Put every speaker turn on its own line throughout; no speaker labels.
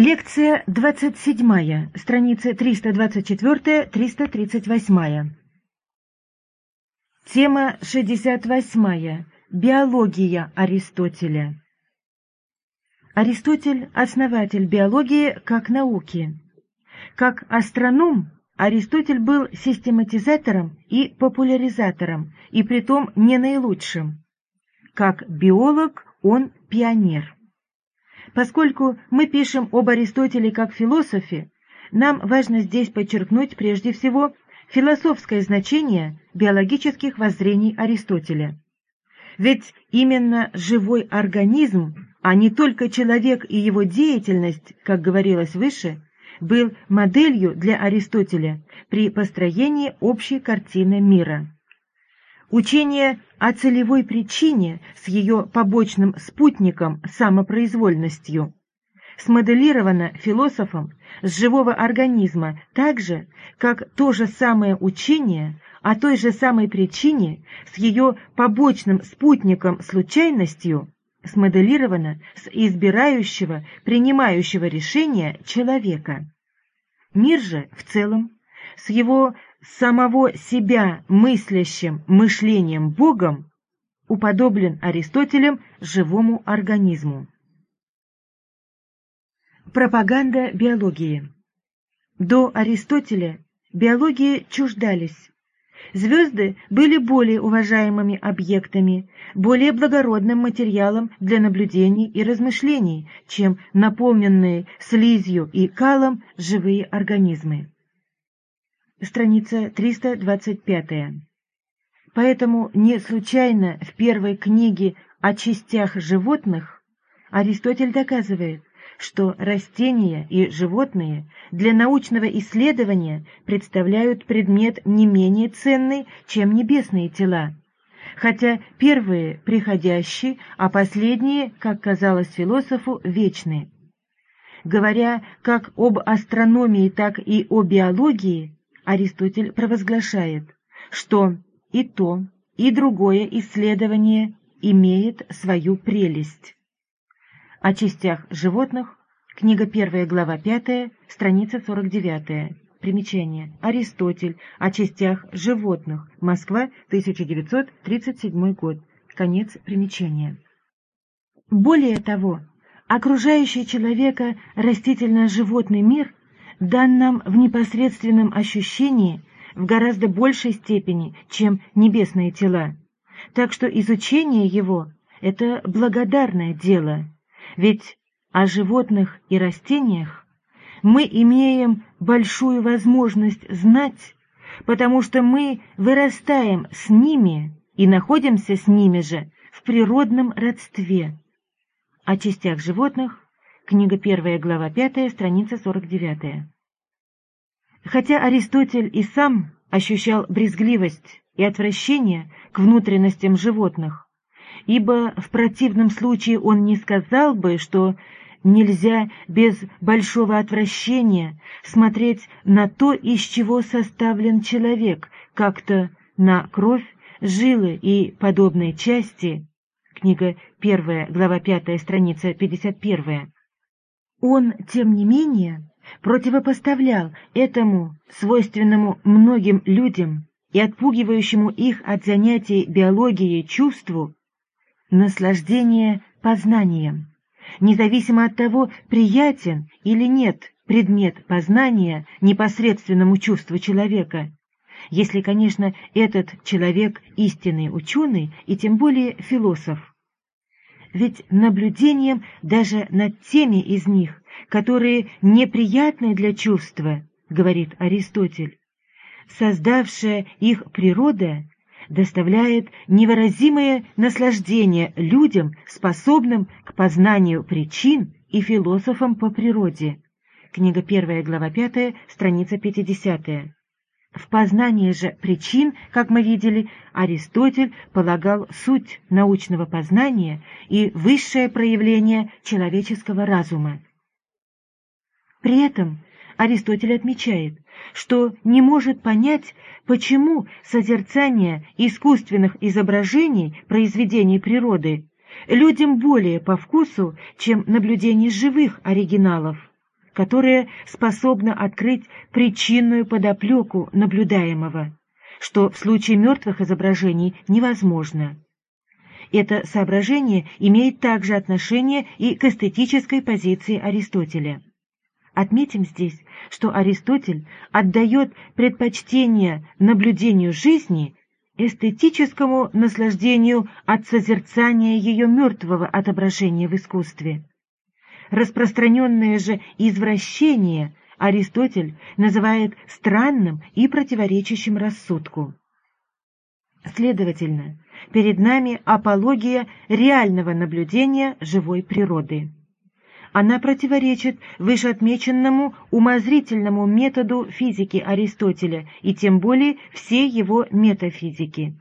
Лекция 27, страница 324-338. Тема 68. Биология Аристотеля. Аристотель – основатель биологии как науки. Как астроном Аристотель был систематизатором и популяризатором, и притом не наилучшим. Как биолог он пионер. Поскольку мы пишем об Аристотеле как философе, нам важно здесь подчеркнуть прежде всего философское значение биологических воззрений Аристотеля. Ведь именно живой организм, а не только человек и его деятельность, как говорилось выше, был моделью для Аристотеля при построении общей картины мира. Учение о целевой причине с ее побочным спутником самопроизвольностью смоделировано философом с живого организма так же, как то же самое учение о той же самой причине с ее побочным спутником случайностью смоделировано с избирающего, принимающего решения человека. Мир же в целом с его самого себя мыслящим мышлением Богом уподоблен Аристотелем живому организму. Пропаганда биологии До Аристотеля биологии чуждались. Звезды были более уважаемыми объектами, более благородным материалом для наблюдений и размышлений, чем наполненные слизью и калом живые организмы страница 325. Поэтому не случайно в первой книге о частях животных Аристотель доказывает, что растения и животные для научного исследования представляют предмет не менее ценный, чем небесные тела, хотя первые приходящие, а последние, как казалось философу, вечны. Говоря как об астрономии, так и о биологии, Аристотель провозглашает, что и то, и другое исследование имеет свою прелесть. О частях животных, книга 1, глава 5, страница 49. Примечание. Аристотель. О частях животных. Москва, 1937 год. Конец примечания. Более того, окружающий человека растительно-животный мир дан нам в непосредственном ощущении в гораздо большей степени, чем небесные тела. Так что изучение его — это благодарное дело, ведь о животных и растениях мы имеем большую возможность знать, потому что мы вырастаем с ними и находимся с ними же в природном родстве. О частях животных Книга 1, глава 5, страница 49. Хотя Аристотель и сам ощущал брезгливость и отвращение к внутренностям животных, ибо в противном случае он не сказал бы, что нельзя без большого отвращения смотреть на то, из чего составлен человек, как-то на кровь, жилы и подобные части. Книга 1, глава 5, страница 51. Он, тем не менее, противопоставлял этому, свойственному многим людям и отпугивающему их от занятий биологией чувству, наслаждение познанием, независимо от того, приятен или нет предмет познания непосредственному чувству человека, если, конечно, этот человек истинный ученый и тем более философ ведь наблюдением даже над теми из них, которые неприятны для чувства, говорит Аристотель, создавшая их природа доставляет невыразимое наслаждение людям, способным к познанию причин и философам по природе. Книга 1, глава 5, страница 50. В познании же причин, как мы видели, Аристотель полагал суть научного познания и высшее проявление человеческого разума. При этом Аристотель отмечает, что не может понять, почему созерцание искусственных изображений произведений природы людям более по вкусу, чем наблюдение живых оригиналов. Которое способно открыть причинную подоплеку наблюдаемого, что в случае мертвых изображений невозможно. Это соображение имеет также отношение и к эстетической позиции Аристотеля. Отметим здесь, что Аристотель отдает предпочтение наблюдению жизни эстетическому наслаждению от созерцания ее мертвого отображения в искусстве. Распространенное же извращение Аристотель называет странным и противоречащим рассудку. Следовательно, перед нами апология реального наблюдения живой природы. Она противоречит вышеотмеченному умозрительному методу физики Аристотеля и тем более всей его метафизики.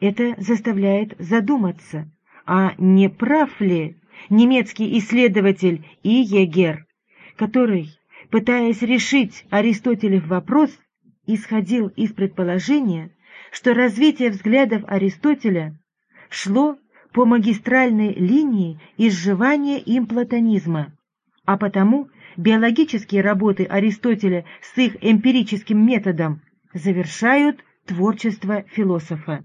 Это заставляет задуматься, а не прав ли немецкий исследователь И. Егер, который, пытаясь решить Аристотелев вопрос, исходил из предположения, что развитие взглядов Аристотеля шло по магистральной линии изживания им платонизма, а потому биологические работы Аристотеля с их эмпирическим методом завершают творчество философа.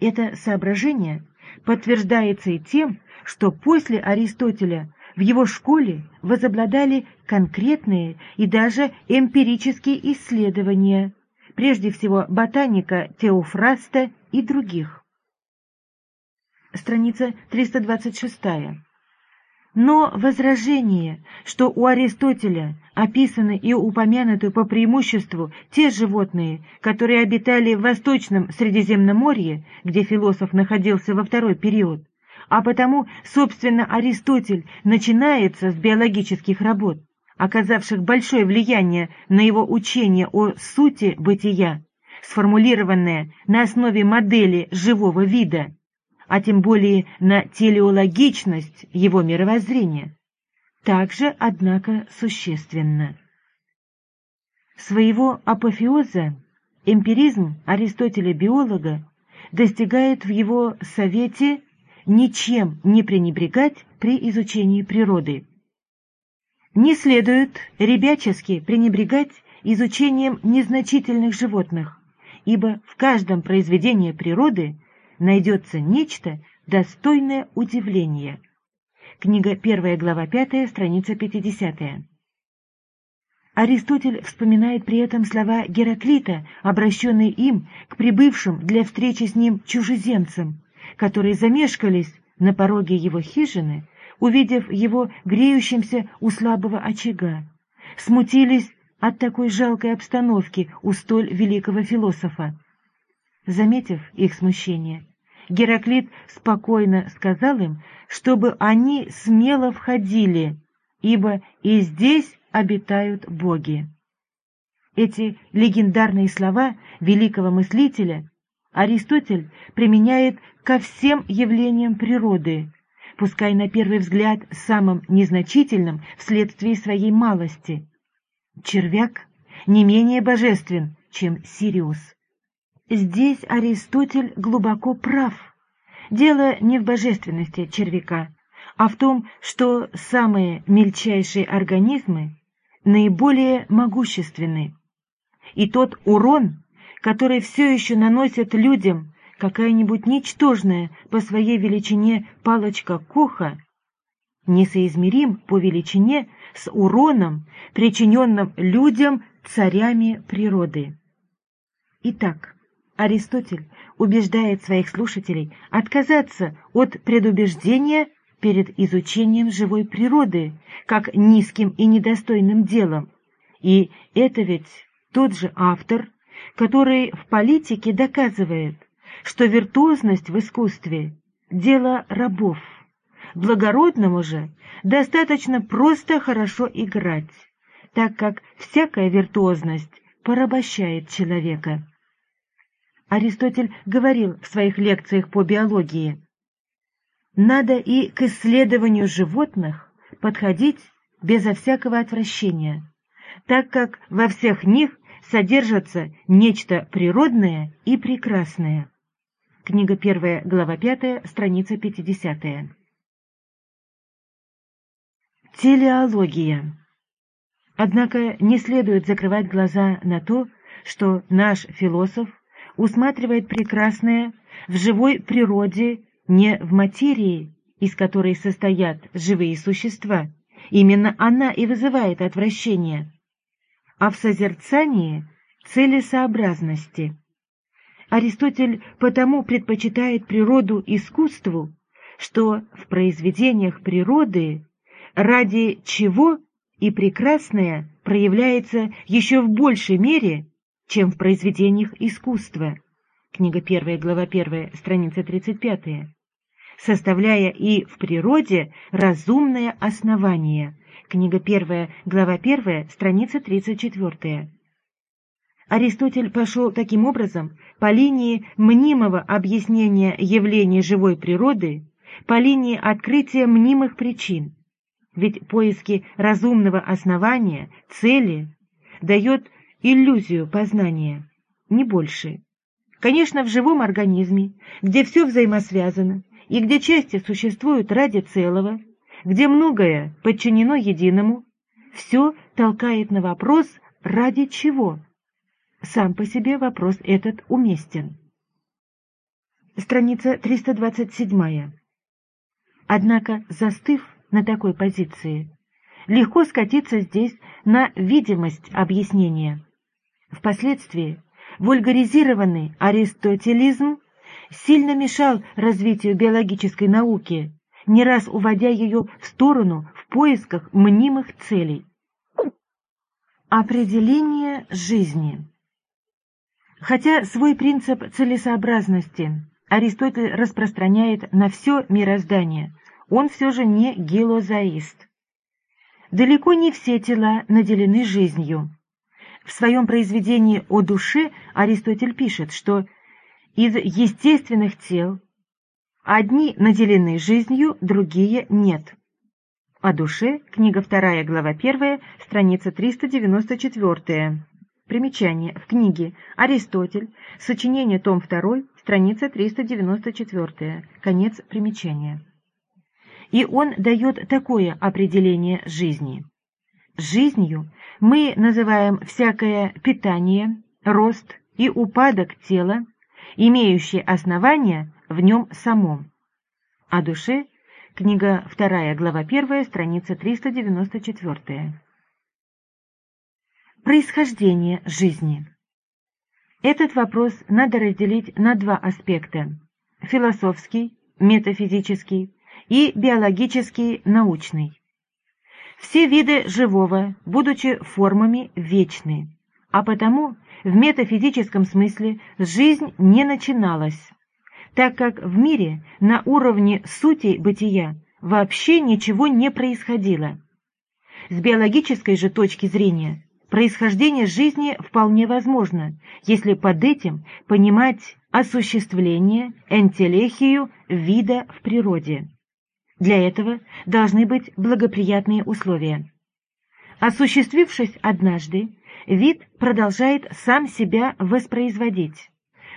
Это соображение подтверждается и тем, что после Аристотеля в его школе возобладали конкретные и даже эмпирические исследования, прежде всего ботаника Теофраста и других страница 326. Но возражение, что у Аристотеля описаны и упомянуты по преимуществу те животные, которые обитали в Восточном Средиземноморье, где философ находился во второй период, а потому, собственно, Аристотель начинается с биологических работ, оказавших большое влияние на его учение о сути бытия, сформулированное на основе модели живого вида, а тем более на телеологичность его мировоззрения, также, однако, существенно. Своего апофеоза эмпиризм Аристотеля-биолога достигает в его совете ничем не пренебрегать при изучении природы. Не следует ребячески пренебрегать изучением незначительных животных, ибо в каждом произведении природы найдется нечто, достойное удивления. Книга 1 глава 5, страница 50. Аристотель вспоминает при этом слова Гераклита, обращенные им к прибывшим для встречи с ним чужеземцам, которые замешкались на пороге его хижины, увидев его греющимся у слабого очага, смутились от такой жалкой обстановки у столь великого философа. Заметив их смущение, Гераклит спокойно сказал им, чтобы они смело входили, ибо и здесь обитают боги. Эти легендарные слова великого мыслителя Аристотель применяет ко всем явлениям природы, пускай на первый взгляд самым незначительным вследствие своей малости. Червяк не менее божествен, чем Сириус. Здесь Аристотель глубоко прав. Дело не в божественности червяка, а в том, что самые мельчайшие организмы наиболее могущественны. И тот урон, который все еще наносит людям какая-нибудь ничтожная по своей величине палочка Коха, несоизмерим по величине с уроном, причиненным людям царями природы. Итак, Аристотель убеждает своих слушателей отказаться от предубеждения перед изучением живой природы как низким и недостойным делом. И это ведь тот же автор, который в политике доказывает, что виртуозность в искусстве – дело рабов. Благородному же достаточно просто хорошо играть, так как всякая виртуозность порабощает человека. Аристотель говорил в своих лекциях по биологии, надо и к исследованию животных подходить безо всякого отвращения, так как во всех них содержится нечто природное и прекрасное. Книга 1, глава 5, страница 50. Телеология Однако не следует закрывать глаза на то, что наш философ усматривает прекрасное в живой природе не в материи, из которой состоят живые существа, именно она и вызывает отвращение, а в созерцании целесообразности. Аристотель потому предпочитает природу искусству, что в произведениях природы ради чего и прекрасное проявляется еще в большей мере, чем в произведениях искусства. Книга 1, глава 1, страница 35. Составляя и в природе разумное основание. Книга 1, глава 1, страница 34. Аристотель пошел таким образом по линии мнимого объяснения явлений живой природы, по линии открытия мнимых причин. Ведь поиски разумного основания, цели, дает иллюзию познания, не больше. Конечно, в живом организме, где все взаимосвязано и где части существуют ради целого, где многое подчинено единому, все толкает на вопрос «ради чего?». Сам по себе вопрос этот уместен. Страница 327. Однако, застыв на такой позиции, легко скатиться здесь на видимость объяснения. Впоследствии вульгаризированный аристотелизм сильно мешал развитию биологической науки, не раз уводя ее в сторону в поисках мнимых целей. Определение жизни Хотя свой принцип целесообразности Аристотель распространяет на все мироздание, он все же не гелозаист. Далеко не все тела наделены жизнью. В своем произведении «О душе» Аристотель пишет, что из естественных тел одни наделены жизнью, другие нет. О душе, книга 2, глава 1, страница 394. Примечание. В книге «Аристотель. Сочинение. Том 2. Страница 394. Конец примечания. И он дает такое определение жизни. Жизнью мы называем всякое питание, рост и упадок тела, имеющие основания в нем самом. О душе, книга 2, глава 1, страница 394. Происхождение жизни. Этот вопрос надо разделить на два аспекта – философский, метафизический и биологический, научный. Все виды живого, будучи формами, вечны, а потому в метафизическом смысле жизнь не начиналась, так как в мире на уровне сути бытия вообще ничего не происходило. С биологической же точки зрения Происхождение жизни вполне возможно, если под этим понимать осуществление, энтелехию вида в природе. Для этого должны быть благоприятные условия. Осуществившись однажды, вид продолжает сам себя воспроизводить.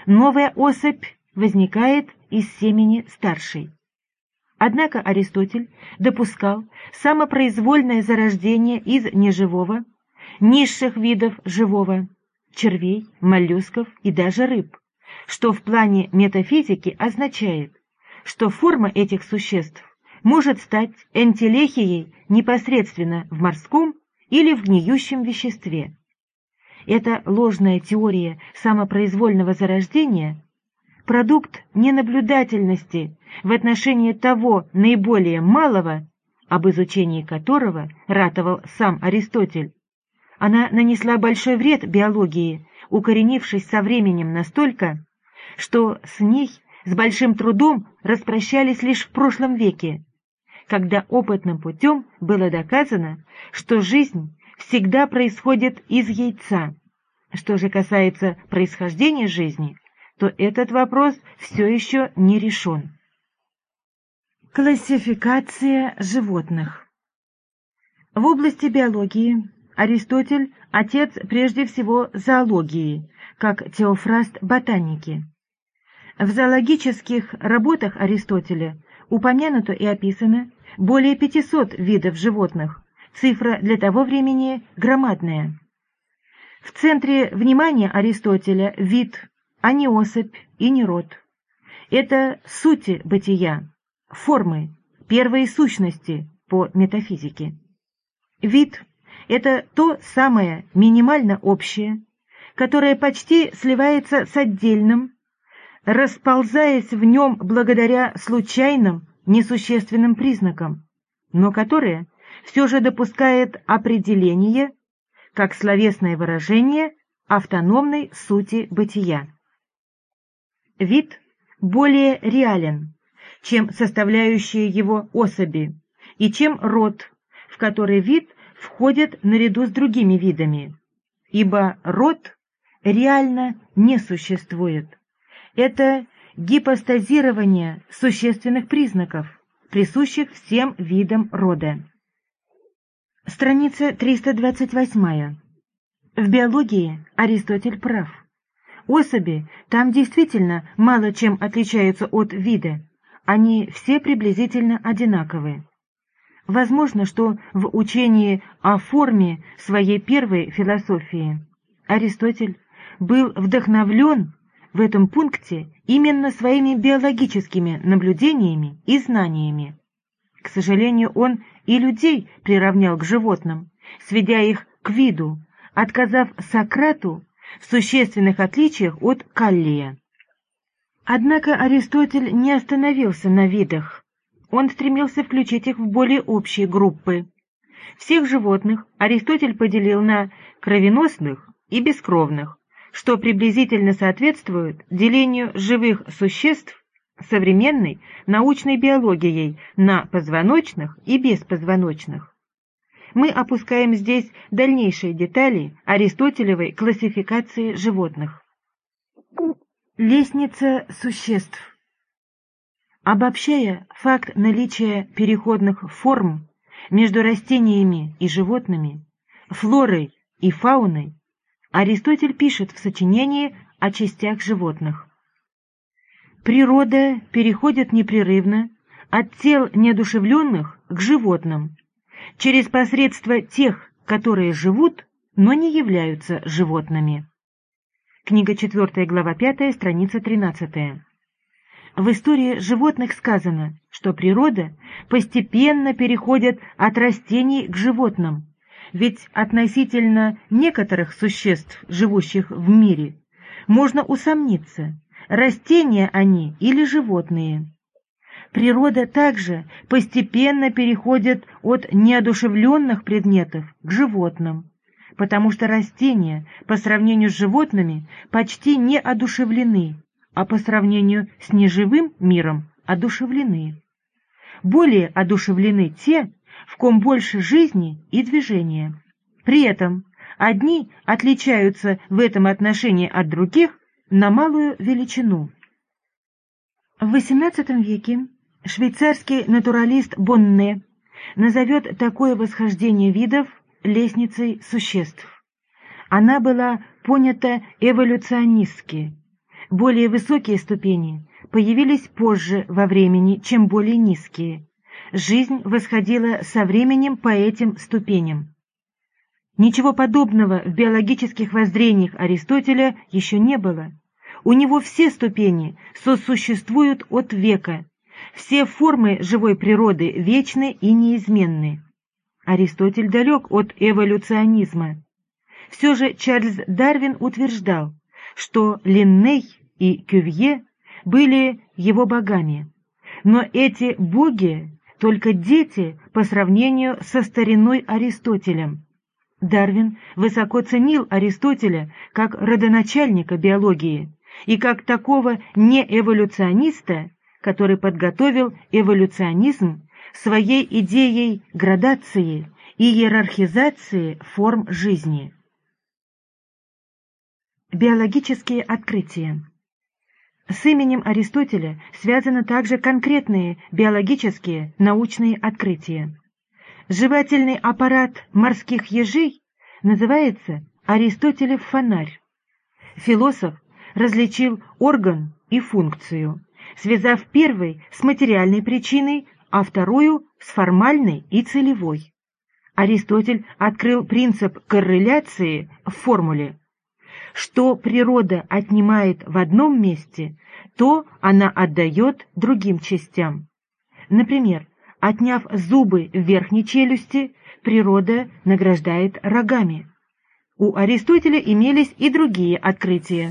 Новая особь возникает из семени старшей. Однако Аристотель допускал самопроизвольное зарождение из неживого низших видов живого, червей, моллюсков и даже рыб, что в плане метафизики означает, что форма этих существ может стать энтелехией непосредственно в морском или в гниющем веществе. Эта ложная теория самопроизвольного зарождения – продукт ненаблюдательности в отношении того наиболее малого, об изучении которого ратовал сам Аристотель, она нанесла большой вред биологии, укоренившись со временем настолько, что с ней с большим трудом распрощались лишь в прошлом веке, когда опытным путем было доказано, что жизнь всегда происходит из яйца. Что же касается происхождения жизни, то этот вопрос все еще не решен. Классификация животных В области биологии Аристотель – отец прежде всего зоологии, как Теофраст – ботаники. В зоологических работах Аристотеля упомянуто и описано более 500 видов животных, цифра для того времени громадная. В центре внимания Аристотеля вид, а не особь и не род. Это сути бытия, формы, первые сущности по метафизике. Вид – это то самое минимально общее, которое почти сливается с отдельным, расползаясь в нем благодаря случайным, несущественным признакам, но которое все же допускает определение как словесное выражение автономной сути бытия. Вид более реален, чем составляющие его особи, и чем род, в который вид входит наряду с другими видами, ибо род реально не существует. Это гипостазирование существенных признаков, присущих всем видам рода. Страница 328. В биологии Аристотель прав. Особи там действительно мало чем отличаются от вида, они все приблизительно одинаковы. Возможно, что в учении о форме своей первой философии Аристотель был вдохновлен в этом пункте именно своими биологическими наблюдениями и знаниями. К сожалению, он и людей приравнял к животным, сведя их к виду, отказав Сократу в существенных отличиях от Каллия. Однако Аристотель не остановился на видах. Он стремился включить их в более общие группы. Всех животных Аристотель поделил на кровеносных и бескровных, что приблизительно соответствует делению живых существ современной научной биологией на позвоночных и беспозвоночных. Мы опускаем здесь дальнейшие детали аристотелевой классификации животных. Лестница существ Обобщая факт наличия переходных форм между растениями и животными, флорой и фауной, Аристотель пишет в сочинении о частях животных. Природа переходит непрерывно от тел неодушевленных к животным, через посредство тех, которые живут, но не являются животными. Книга 4, глава 5, страница 13. В истории животных сказано, что природа постепенно переходит от растений к животным, ведь относительно некоторых существ, живущих в мире, можно усомниться, растения они или животные. Природа также постепенно переходит от неодушевленных предметов к животным, потому что растения по сравнению с животными почти не одушевлены, а по сравнению с неживым миром одушевлены. Более одушевлены те, в ком больше жизни и движения. При этом одни отличаются в этом отношении от других на малую величину. В XVIII веке швейцарский натуралист Бонне назовет такое восхождение видов лестницей существ. Она была понята эволюционистски. Более высокие ступени появились позже во времени, чем более низкие. Жизнь восходила со временем по этим ступеням. Ничего подобного в биологических воззрениях Аристотеля еще не было. У него все ступени сосуществуют от века, все формы живой природы вечны и неизменны. Аристотель далек от эволюционизма. Все же Чарльз Дарвин утверждал, что Линней и Кювье были его богами. Но эти боги только дети по сравнению со стариной Аристотелем. Дарвин высоко ценил Аристотеля как родоначальника биологии и как такого неэволюциониста, который подготовил эволюционизм своей идеей градации и иерархизации форм жизни. Биологические открытия с именем Аристотеля связаны также конкретные биологические научные открытия. Жевательный аппарат морских ежей называется Аристотелев фонарь. Философ различил орган и функцию, связав первый с материальной причиной, а вторую с формальной и целевой. Аристотель открыл принцип корреляции в формуле. Что природа отнимает в одном месте, то она отдает другим частям. Например, отняв зубы в верхней челюсти, природа награждает рогами. У Аристотеля имелись и другие открытия.